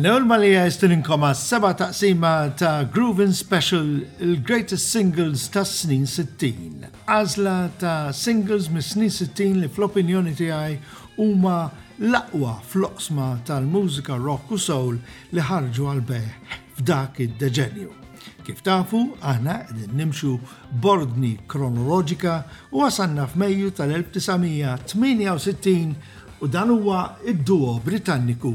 Newl Malija jistilinkom għas seba taqsima ta' Groovin Special il-Greatest Singles ta' snin 60. Għazla ta' singles mis snin 60 li fl-opinjoni tiegħi Huma l-aqwa fl-oqsma tal-mużika rock u soul li ħarġu għall-bejgħ f'dak id-deċennju. Kif tafu, aħna qegħdin nimxu b'ordni kronoloġika u wasalna f'Mejju tal-1968 u dan huwa d-duo Britanniku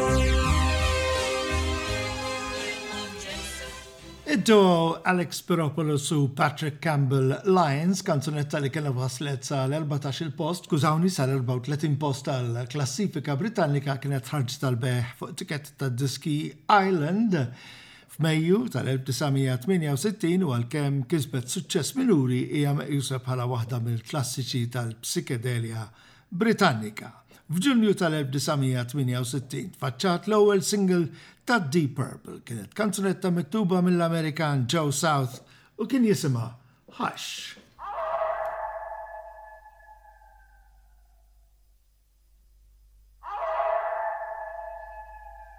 Id-duo Alex Spiropoulos u Patrick Campbell Lions, kanzunetta li kellha waslet sal-14 il-post, kużawni sal-34 post tal-klassifika Britannika kienet ħarġ tal-beħ fuq tikett tad-diski Island f'Mejju tal-1968 u għalkemm kisbet suċċess minuri hija meqjusa bħala waħda mill-klassiċi tal-psikedelja Britannika. F'Ġunju tal-1968 tfaċċat l-ewwel single ta' Deep Purple. Kienet kanzunetta miktuba mill-Amerikan Joe South u kien jisimha Hush.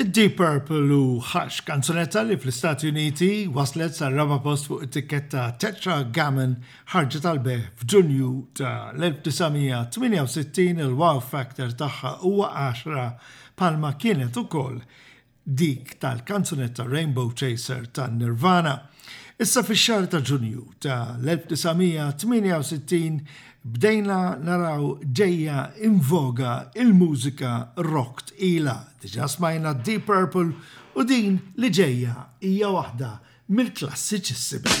Id-Deep Purple u Hush, kanzunetta li fl-Istati Uniti waslet sar-raba' post fuq it-tikketta Tetragammon, ħarġet għall-bejgħ f'Ġunju ta' l-1968, il-wow factor tagħha huwa għaxra bħalma kienet ukoll dik tal-kanzunetta Rainbow Chaser ta' Nirvana. Issa fix-xahar ta' Ġunju ta' l-1968, Bdejna naraw ġejja in voga il-mużika rock tqila, diġa smajna d-Deep Purple u din li ġejja hija waħda mill-klassiċissimi.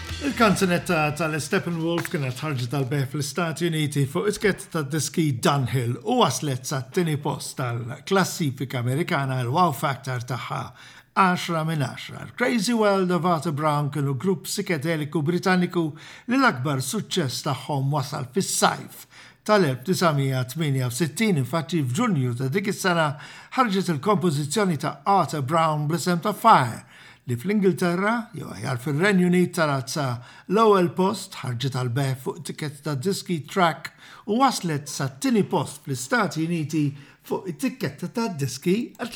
Il-kanzunetta ta' Le Steppenwolf kienet ħarġet għall-bejgħ fl-Istati Uniti fuq it-tikketta tad-diski Dunhill u waslet sat-tieni post tal-klassifika Amerikana il-'wow factor' tagħha, għaxra minn għaxra. Il-Crazy World of Arthur Brown kienu grupp psikedeliku Britanniku li l-akbar suċċess tagħhom wasal fis-sajf tal-1968, infatti f'Ġunju ta' dik is-sena ħarġet il-kompożizzjoni ta' Arthur Brown bl-isem ta' Fire, li fl-Ingilterra, jew aħjar fir-Renju Unit tarazza l-ewwel post, ħarġet għall-bejgħ fuq it-tikketta tad-diski Track u waslet sat-tieni post fl-Istati Uniti fuq it-tikketta tad-diski Atlantic.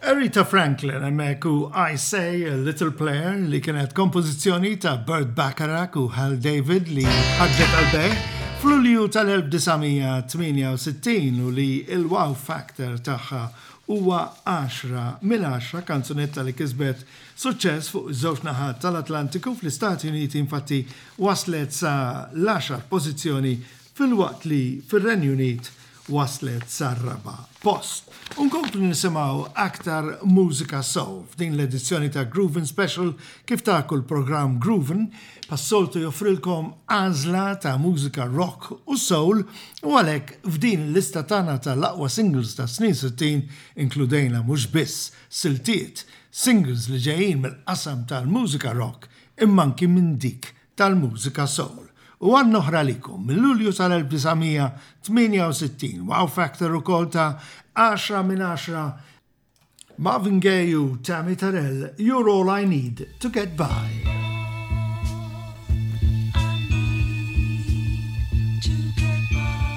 Aretha Franklin hemmhekk u I Say a Little Player li kienet kompożizzjoni ta' Burt Bacharach u Hal David li ħarġet għal bejħ f'Lulju tal-1968 u li l-wow factor tagħha huwa għaxra minn għaxra, kanzunetta li kisbet suċċess fuq iż-żewġ naħat tal-Atlantiku, fl-Istati Uniti infatti waslet sa l-għaxar pożizzjoni Filwaqt li fir-Renju Unit waslet sar-raba' post. U nkomplu nisimgħu aktar mużika soul f'din l-edizzjoni ta' Groovin Special kif taku l-programm Groovin pas-soltu joffrilkom għażla ta' mużika rock u soul u għalhekk f'din il-lista tagħna tal-aqwa singles tas-snin 60 inkludejna mhux biss siltiet, singles li ġejjin mill-qasam tal-mużika rock imma anki minn dik tal-mużika soul u għan oħra likom minn Lulju tal-1968, wow factor ukoll ta' 10 minn 10 Marvin Gaye u Tammy Terrell, You're All I Need to Get By.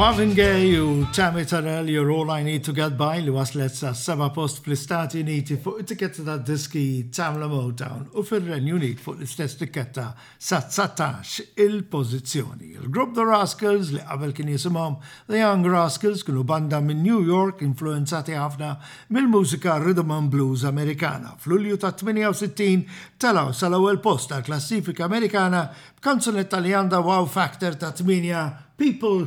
Marvin Gaye u Tammy Terrell You're All I Need to Get By li waslet sa' seba post fl-Istati Uniti fuq it-tiketta ta' diski Tamla Motown u fil-Renju Unit fuq l-istess tiketta sa dsatax il-pożizzjoni. Il-grupp The Rascals, li qabel kien jisimhom The Young Rascals, kienu banda minn New York influwenzati ħafna mill-mużika rhythm and blues Amerikana. F'Lulju tat-68 telgħu sal-ewwel post tal-klassifika Amerikana b'kanzunetta li għandha wow factor ta' tmienja, People,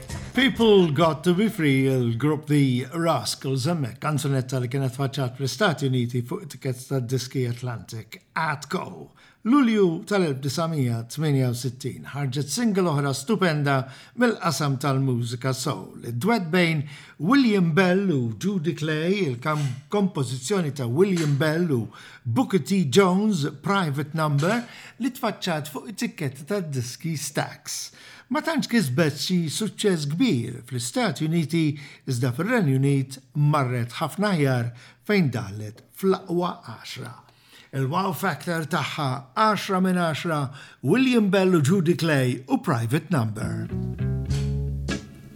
People Got to be Free, il-grupp The Rascals hemmhekk, kanzunetta li kienet faċċat fl-Istati Uniti fuq it-tikkets tad-diski Atlantic Atco. Lulju tal-1968 ħarġet single oħra stupenda mill-qasam tal-mużika soul, id-dwett bejn William Bell u Judy Clay, il-kompożizzjoni ta' William Bell u Booker T. Jones, Private Number, li tfaċċat fuq it-tikketta tad-diski Stax. Ma tantx kisbet xi suċċess kbir fl-Istati Uniti iżda fir-Renju Unit marret ħafna aħjar fejn daħlet fl-aqwa għaxra. Il-wow factor tagħha għaxra minn għaxra, William Bell u Judy Clay u Private Number.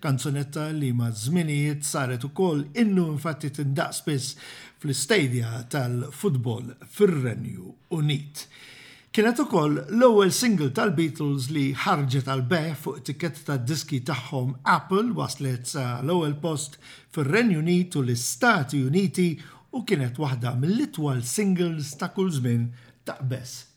Kanzunetta li maż-żminijiet saret ukoll innu infatti tindaqq spiss fl-istadja tal-futbol fir-Renju Unit. Kienet ukoll l-ewwel single tal-Beatles li ħarġet għall-bejgħ fuq it-tikketta tad-diski tagħhom Apple waslet sa l-ewwel post fir-Renju Unit u l-Istati Uniti u kienet waħda mill-itwal singles ta' kull żmien taqbeż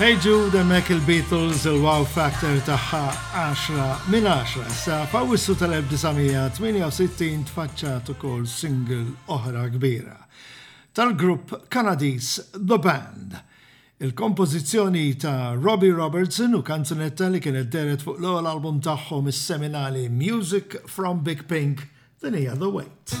Hey Jude emmek il-Beatles il-wow factor taħħa 10 minn 10. Issa fawissu tal-1968 tfaċċat ukoll single oħra kbira tal-grupp Kanadis The Band. Il-kompożizzjoni hi ta' Robbie Robertson u kanzunetta li kienet dehret fuq l-ewwel album tagħhom is-seminali Music From Big Pink, din hija The Wait.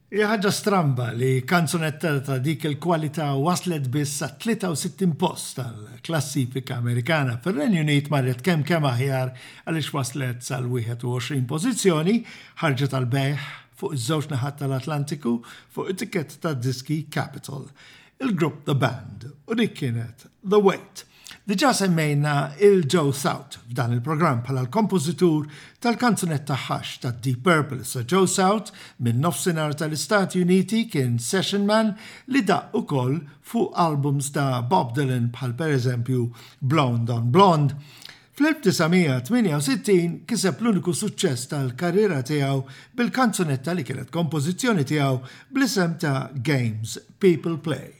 Hija ħaġa stramba li kanzunetta ta' dik il-kwalità waslet biss sat-63 post tal-klassifika Amerikana. Fir-Renju Unit marret kemm kemm aħjar għaliex waslet sal-21 pożizzjoni, ħarġet għall-bejgħ fuq iż-żewġ naħat tal-Atlantiku fuq it-tikketta tad-diski Capitol, il-grupp The Band u dik kienet The Wait. Diġà semmejna 'l Joe South f'dan il-programm bħala l-kompożitur tal-kanzunetta Hush tad-Deep Purple sa Joe South min-Nofsinhar tal-Istati Uniti kien session man li daqq ukoll fuq albums ta' Bob Dylan bħal pereżempju Blonde on Blonde. Fl-1968 kiseb l-uniku suċċess tal-karriera tiegħu bil-kanzunetta li kienet kompożizzjoni tiegħu bl-isem ta' Games People Play.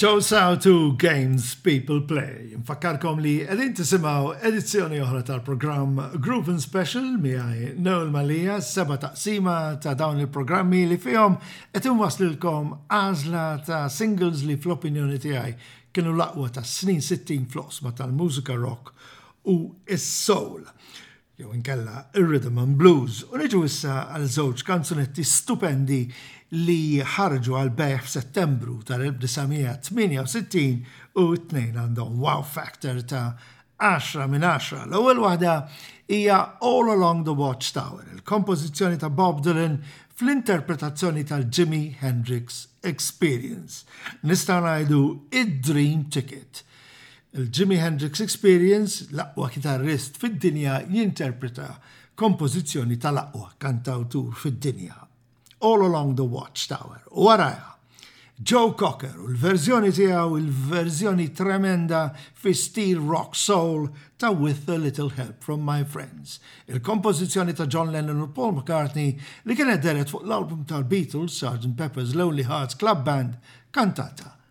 Shows how to games people play. Nfakkarkom li edin tisimaw edizzjoni oħra tal-programm Group and Special miħaj Noel Malija seba taqsima ta' dawn il-programmi li fihom qed inwaslilkom għażla ta' singles li fl-opinjoni tiegħi kienu laqwa ta' snin 60 fl ma tal-mużika rock u s-soul, jew inkella r-rhythm and blues, u niġu issa għal żewġ kanzunetti stupendi li ħarġu għall-bejgħ f'Settembru tal-1968 u t-tnejn għandhom wow factor ta' għaxra minn għaxra. L-ewwel waħda hija All Along the Watchtower, il-kompożizzjoni ta' Bob Dylan fl-interpretazzjoni tal-Jimi Hendrix Experience. Nistgħu ngħidu id-Dream Ticket. Il-Jimi Hendrix Experience, l-aqwa kitarrist fid-dinja jinterpreta kompożizzjoni tal-aqwa kantawtur fid-dinja, All Along the Watchtower, u warajha Joe Cocker u l-verżjoni tiegħu il-verżjoni tremenda fi stil rock soul ta' With a Little Help from My Friends, il-kompożizzjoni ta' John Lennon u Paul McCartney li kienet deret fuq l-album tal-Beatles Sgt. Pepper's Lonely Hearts Club Band kantata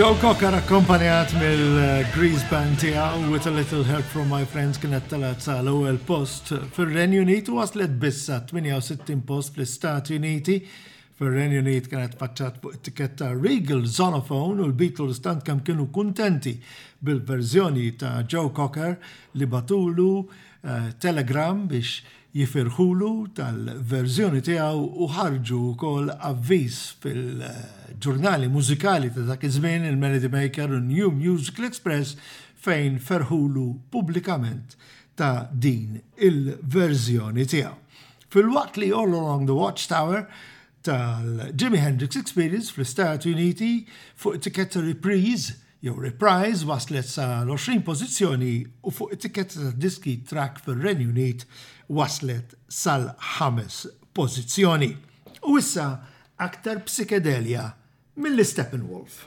Joe Cocker akkompanjat mill-Grease Band tiegħu With a Little Help from My Friends kienet talat sa l-ewwel post fir-Renju Unit u waslet bissa 68 post fl-Istati Uniti Fir-Renju Unit kienet tfaċċat fuq it-tikketta Regal Zonophone u l-Beatles tant kemm kienu kuntenti bil-verżjoni ta' Joe Cocker li bagħtulu telegramm biex jifirħulu tal-verżjoni tiegħu u ħarġu wkoll avviż fil-ġurnali mużikali ta' dak iż-żmien, il-Melody Maker u n-New Musical Express, fejn ferħulu pubblikament ta' din il-verżjoni tiegħu. Filwaqt li All Along the Watchtower tal-Jimi Hendrix Experience fl-Istati Uniti fuq it-tikketta Reprise jew Reprise waslet sal-20 pożizzjoni u fuq it-tikketta tad-diski Track fir-Renju Unit waslet sal-ħames pożizzjoni. U issa aktar psikedelja Mill-Steppenwolf.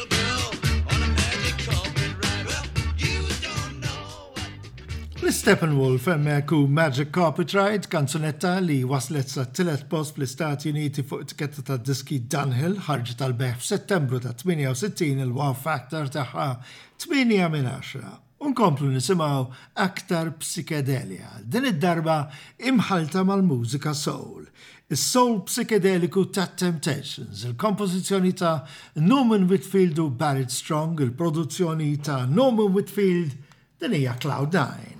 Steppenwolf hemmhekk u Magic Carpet Ride, kanzunetta li waslet sa tielet post fl-Istati Uniti fuq etiketta ta' diski Dunhill ħarġet tal-beħ f'Settembru ta' 68 il-wow factor tagħha 8 minn 10. U nkomplu nisimgħu aktar psikedelja, din id-darba imħallta mal-mużika soul. Is-soul psikedeliku tat-Temptations, il-kompożizzjoni ta' Norman Whitfield u Barrett Strong, il-produzzjoni ta' Norman Whitfield, din hija Cloud Nine.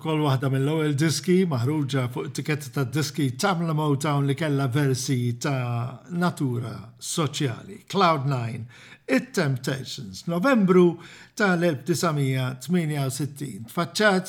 Kull waħda mill-ewwel diski maħruġa fuq it-tikketta tad-diski Tamla Motown li kellha versi ta' natura soċjali, Cloud Nine, It-Temptations, Novembru tal-1968. Tfaċċat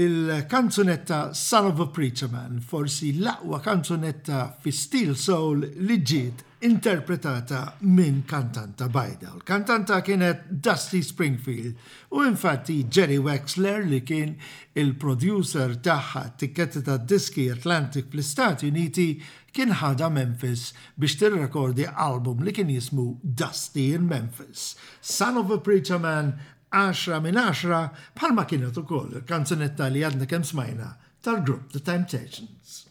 il-kanzunetta Son of a Preacher Man, forsi l-aqwa kanzunetta fi stil soul li ġiet interpretata minn kantanta bajda. L-kantanta kienet Dusty Springfield u infatti Jerry Wexler li kien il-producer tagħha t-tikketti tad-diski Atlantic fl-Istati Uniti kien ħadha Memphis biex tirrekordi album li kien jismu Dusty in Memphis, Son of a Preacher Man, Għaxra minn Għaxra, bħalma kienet ukoll il-kanzunetta li għadna kemm smajna tal-grupp The Temptations.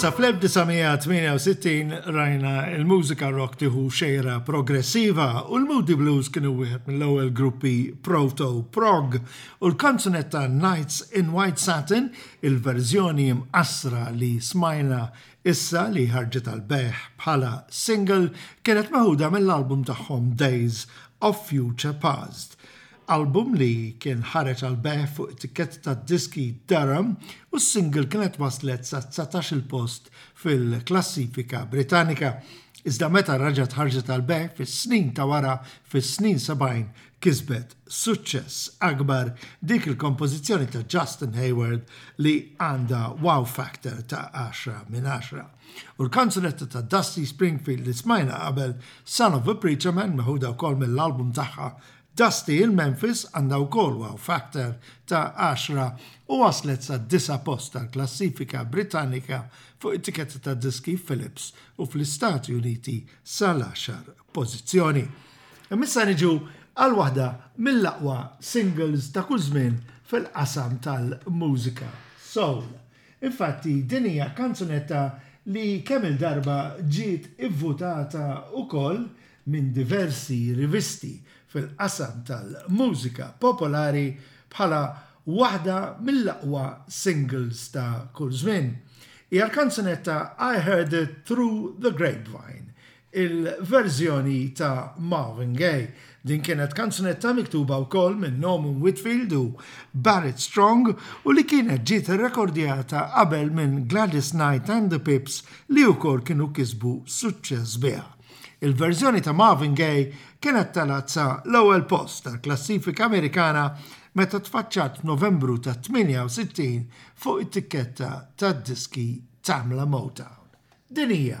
Issa fl-1968 rajna il-mużika rock tiħu xejra progressiva u l-Moody Blues kienu wieħed mill-ewwel gruppi proto-prog u l-kanzunetta Nights in White Satin, il-verżjoni mqasra li smajna Issa li ħarġet għall-bejgħ bħala single, kienet meħuda mill-album tagħhom Days of Future Past, album li kien ħareġ għall-bejgħ fuq it-tikketta tad-diski Durham u s-single kienet waslet sa dsatax-il post fil-klassifika Britannika, iżda meta raġgħet ħarġet għall-bejgħ fis-snin ta' wara, fis-snin sebgħin, kisbet suċċess akbar dik il-kompożizzjoni ta' Justin Hayward li għandha wow factor ta' 10 minn 10. U l-kanzunetta ta' Dusty Springfield li smajna qabel Son of a Preacher Man meħuda wkoll mill-album tagħha Dusty in Memphis għandha wkoll wow factor ta' 10 u waslet sa' disa' post tal-klassifika Britannika fuq it-tiketta ta' diski Philips u fl-Istati Uniti sal-10 pożizzjoni. Imma issa niġu għal waħda mill-aqwa singles ta' kull żmien fil-qasam tal-mużika soul. Infatti din hija kanzunetta li kemm il-darba ġiet ivvutata wkoll minn diversi rivisti fil-qasam tal-mużika popolari bħala waħda mill-aqwa singles ta' kull żmien. Hija l-kanzunetta I Heard It Through the Grapevine il-verżjoni ta' Marvin Gaye. Din kienet kanzunetta miktuba wkoll minn Norman Whitfield u Barrett Strong u li kienet ġiet irrekordjata qabel minn Gladys Knight and the Pips li wkoll kienu kisbu suċċess biha. Il-verżjoni ta' Marvin Gaye kienet telgħet sa l-ewwel post tal-klassifika Amerikana meta tfaċċat f'Novembru ta' 68 fuq it-tikketta tad-diski Tamla Motown. Din hija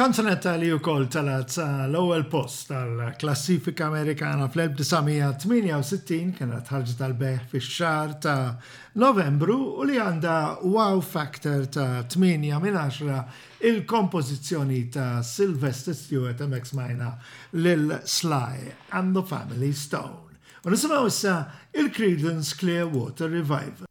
Kanzunetta li wkoll talat sa l-ewwel post tal-klassifika Amerikana fl-1968 kienet ħarġet tal-beħ fix-xahar ta' Novembru u li għandha wow factor ta' 8 minn 10 Il-kompożizzjoni ta' Sylvester Stewart hemmhekk smajna lil Sly and the Family Stone. U nisimgħu issa il-Creedence Clearwater Revival.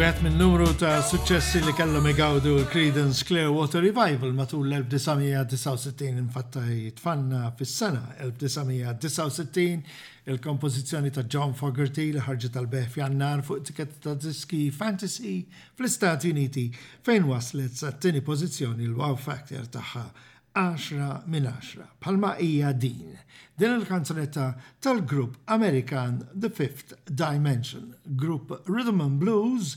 Wieħed minn numru ta' suċċessi li kellhom igawdu l-Creedence Clearwater Revival matul l-1969 infatta jitfanna fis-sena 1969 il-kompożizzjoni ta' John Fogerty li ħarġet tal-beħ f'Jannar fuq tiketta ta' diski Fantasy fl-Istati Uniti fejn waslet sat-tieni pożizzjoni l-wow factor tagħha għaxra minn għaxra, bħalma hija din, din il-kanzunetta tal-grupp Amerikan The Fifth Dimension, grupp rhythm and blues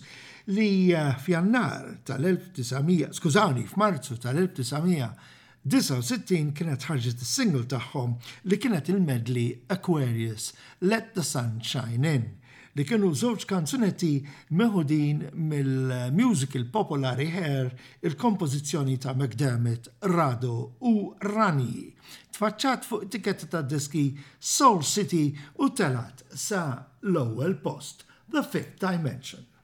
li f'Jannar tal-1900, skużawni, f'Marzu tal-1969 kienet ħarġet is-single tagħhom li kienet il-medley Aquarius Let the Sun Shine In. li kienu żewġ kanzunetti meħudin mill-musical popolari Hair, il-kompożizzjoni ta' McDermott, Rado u Rani. Tfaċċat fuq it-tikketta tad-diski Soul City u telgħet sa l-ewwel post, The Fifth Dimension.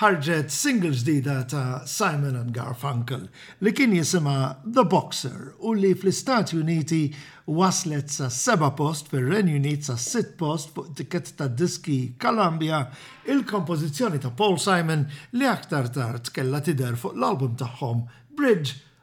ħarġet single ġdida ta' Simon and Garfunkel li kien jisimha The Boxer u li fl-Istati Uniti waslet sas-seba' post, fir-Renju Unit sas-sitt post fuq it-tikketta tad-diski Columbia, il-kompożizzjoni ta' Paul Simon li aktar tard kellha tidher fuq l-album tagħhom Bridge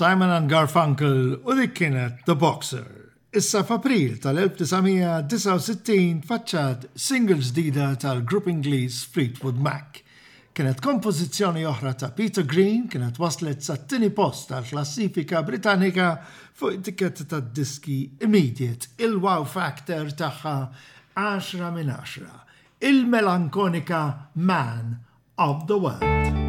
Simon and Garfunkel u dik kienet The Boxer. Issa f'April tal-1969 tfaċċat single ġdida tal-grupp Ingliż Fleetwood Mac. Kienet kompożizzjoni oħra ta' Peter Green kienet waslet sat-tieni post tal-klassifika Britannika fuq it-tikketta tad-diski Immediate, il-wow factor tagħha għaxra minn għaxra, il-melankonika Man of the World.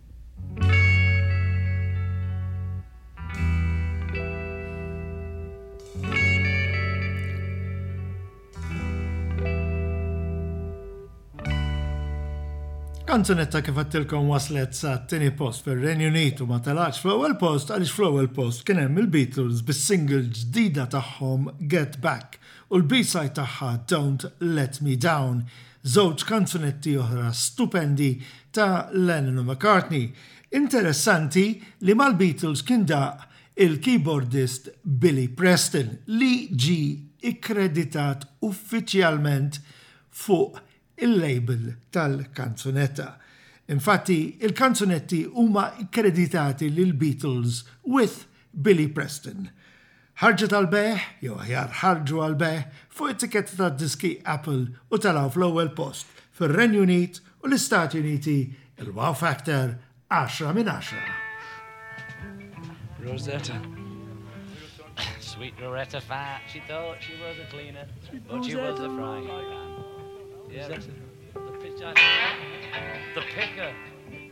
Kanzunetta kif għattilkom waslet sa t-tini post fil renju Unitu ma talax fl-ewwel post għaliex fl-ewwel post kien hemm il-Beatles bis-single ġdida tagħhom Get Back u l-B-side tagħha Don't Let Me Down Żewġ kanzunetti oħra stupendi ta' Lennon u McCartney. Interessanti li mal-Beatles kien daqq il-keyboardist Billy Preston li ġie ikkreditat uffiċjalment fuq il-label tal-kanzunetta. Infatti, il-kanzunetti huma kkreditati lill-Beatles with Billy Preston. Ħarġet għall-bejgħ, jew aħjar ħarġu għall-bejgħ, fuq it-tikketta tad-diski Apple u telgħu fl-ewwel post fir-Renju Unit u l-Istati Uniti il-Wow Factor 10 minn 10. Rosetta. Sweet Loretta Fat, she thought she was a cleaner, but she was a frying pan. Yeah, the, the, the picker.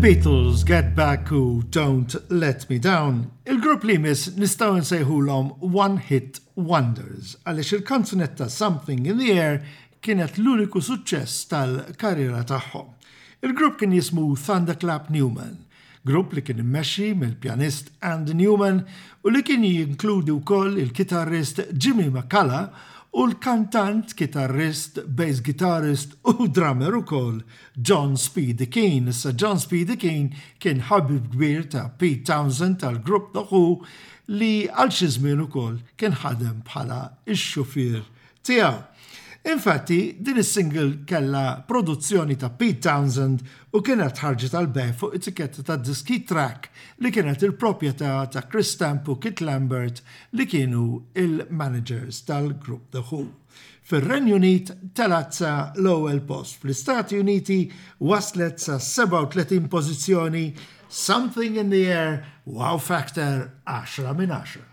Il-Beatles, Get Back u Don't Let Me Down, il-grupp li jmiss nistgħu nsejħulhom One Hit Wonders għaliex il-kanzunetta Something in the Air kienet l-uniku suċċess tal-karriera tagħhom. Il-grupp kien jismu Thunderclap Newman, grupp li kien immexxi mill-pjanist Andy Newman u li kien jinkludi wkoll il-kitarrist Jimmy Macalla u l-kantant, kitarrist, bass guitarist u drummer ukoll John Speedy Keen. Issa John Speedy Keen kien ħabib kbir ta' Pete Townsend tal-grupp The Who li għal xi żmien ukoll kien ħadem bħala x-xufier tiegħu. Infatti, din is-single kellha produzzjoni ta' Pete Townshend u kienet ħarġet għall-bejgħ fuq it-tikketta ta' diski Track li kienet il-proprjetà ta' Chris Stamp u Kit Lambert li kienu l-managers tal-grupp The Who. Fir-Renju Unit telgħet sa l-ewwel post, fl-Istati Uniti waslet sas-37 pożizzjoni Something in the Air Wow Factor 10 minn 10.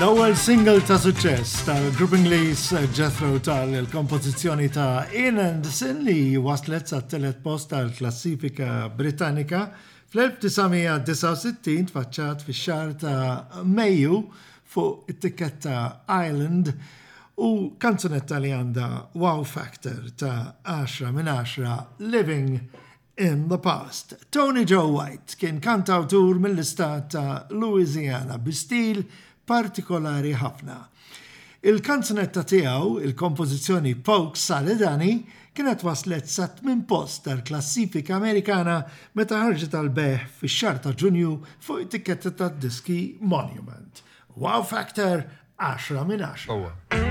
L-ewwel single ta' suċċess tal-grupp Ingliż Jethro tal-kompożizzjoni ta' In and Sin li waslet sa' telet post tal-klassifika Britannika Fl-1969 tfaċċat fix-xahar ta' Mejju fuq it-tikketta Island u kanzunetta li għandha wow factor ta' għaxra minn għaxra Living in the Past. Tony Joe White kien kantawtur mill-istat ta' Louisiana bi stil partikolari ħafna. Il-kanzunetta tiegħu, il-kompożizzjoni Poke Saledani, kienet waslet sat-tmien post tal-klassifika Amerikana meta ħarġet għall-bejgħ fix-xahar ta' Ġunju fuq it-tikketta tad-diski Monument. Wow factor, għaxra minn għaxra.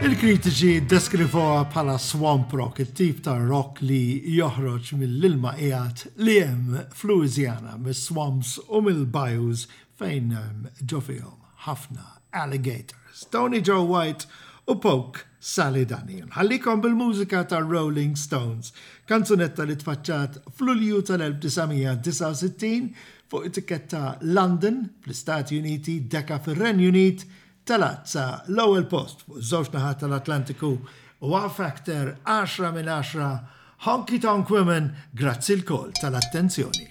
Il-kritiċi deskrivoha bħala swamp rock, it-tip ta' rock li joħroġ mill-ilma qiegħed li hemm f'Louisiana, mis-swamps u mill-bayous fejn ġo fihom ħafna alligators. Dawn ġew White u Poke Sally Daniel. Ħallikom bil-mużika ta' Rolling Stones, kanzunetta li tfaċċat fl-Ulju tal-1969 fuq it-tikketta London fl-Istati Uniti, Decca fir-Renju Unit, telgħet sa l-ewwel post fuq iż-żewġ naħat tal-Atlantiku u Wow Factor 10 minn 10 Honky Tonk Women grazzi lkoll tal-attenzjoni.